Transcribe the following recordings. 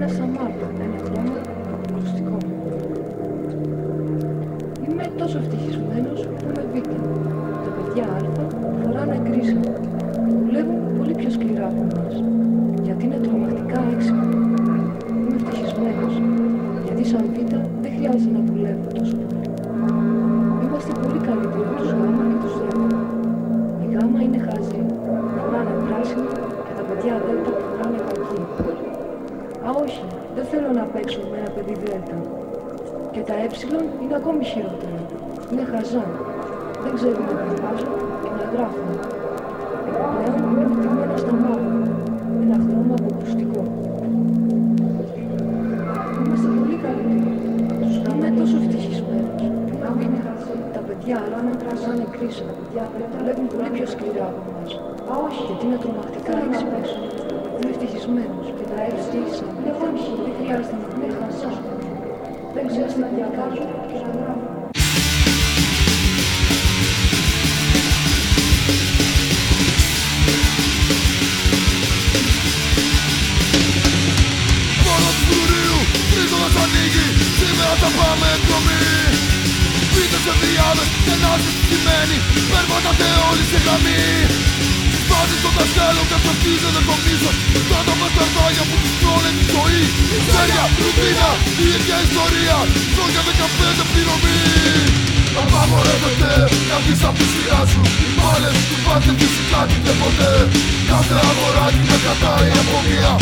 ένα σαμάρι, ένα χρώμα ακουστικό. Είμαι τόσο ευτυχισμένος που είμαι β. Τα παιδιά α φοράνε κρίσα. Δουλεύουν πολύ πιο σκληρά από εμάς. Γιατί είναι τρομακτικά έξυπνοι. Είμαι ευτυχισμένος γιατί σαν β δεν χρειάζεται να δουλεύω τόσο πολύ. Είμαστε πολύ καλύτεροι από τους γάμα και τους δέκα. Η γάμα είναι χαζή. Φοράνε πράσινο και τα παιδιά δέλτα φοράνε κακή. Α, όχι, δεν θέλω να παίξω με ένα παιδί δέλτα. Και τα ε είναι ακόμη χειρότερα. Είναι χαζά. Δεν ξέρουν να διαβάζουν και να γράφουν. Επιπλέον είναι φτυμμένα στα μάτια. Ένα χρώμα αποκρουστικό. Είμαστε πολύ καλύτεροι. Τους κάνουμε τόσο ευτυχισμένους. Είναι χαζά. Τα παιδιά αλλά να τραζάνε κρίσα. Τα παιδιά δουλεύουν πολύ πιο σκληρά από εμάς. Α, όχι, γιατί είναι τρομακτικά έξυπνες. Είμαι ευτυχισμένος και τα εύστησα. Εγώ δεν χρειάζεται να είναι χαζά. Δεν ξέρεις να διαβάζω και να γράφω. Μόνο του φρουρίου, τρίτονας ανοίγει Σήμερα θα πάμε εκδρομή Πείτε σε διάδες, στενάζεις στημένοι Περπατάτε όλοι σε γραμμή Σπάτε στο δασκάλο και αυτοκτίζετε το μίσος Κάτω με καρδάκια που τους τρώνε τη ζωή. Ξέρια, ρουτίνα, η ίδια ιστορία. Χρόνια 15 πληρωμή. Απαγορεύεται να βγεις απ' τη σειρά σου. Οι μάλες του πάτε φυσικά και ποτέ Κάθε αγοράκι με κρατάει από μία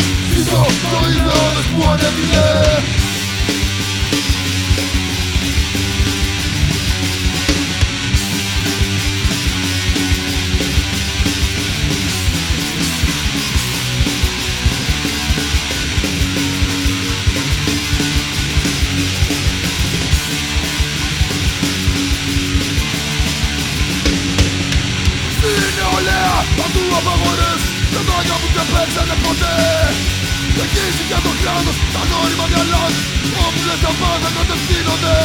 παντού απαγορές Παιδάκια που δεν παίξανε ποτέ. Εγγύηση για το κράτος, τα νόρημα διαλάζουν Όπου λες τα πάντα κατευθύνονται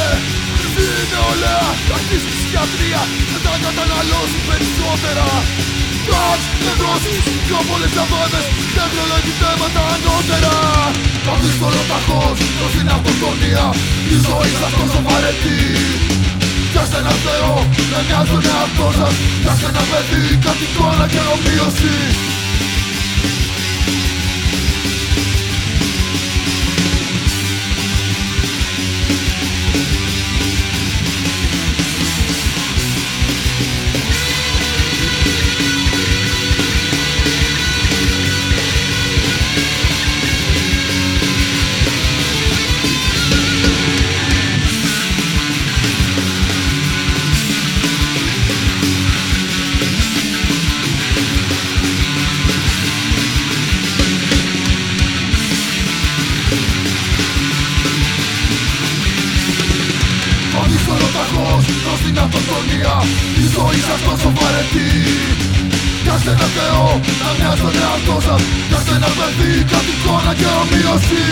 Στην νεολαία θα αρχίσει η ψυχιατρία Δεν θα καταναλώσουν περισσότερα. Drugs, νευρώσεις, πιο πολλές αβάδες Τεχνολογική θέματα ανώτερα. Το δύσκολο ταχώς, πως είναι αυτοκτονία Η ζωή σας τόσο βαρετή Πιάστε ένα Θεό, με μια στον εαυτό σας. Πιάστε ένα παιδί, κάτι εικόνα και ομοίωση Ο δύσκολο ταχώς προς την αυτοκτονία Η ζωή σας τόσο βαρετή Πιάστε ένα Θεό, να μοιάζει τον εαυτό σας Πιάστε ένα παιδί, κάτι εικόνα και ομοίωση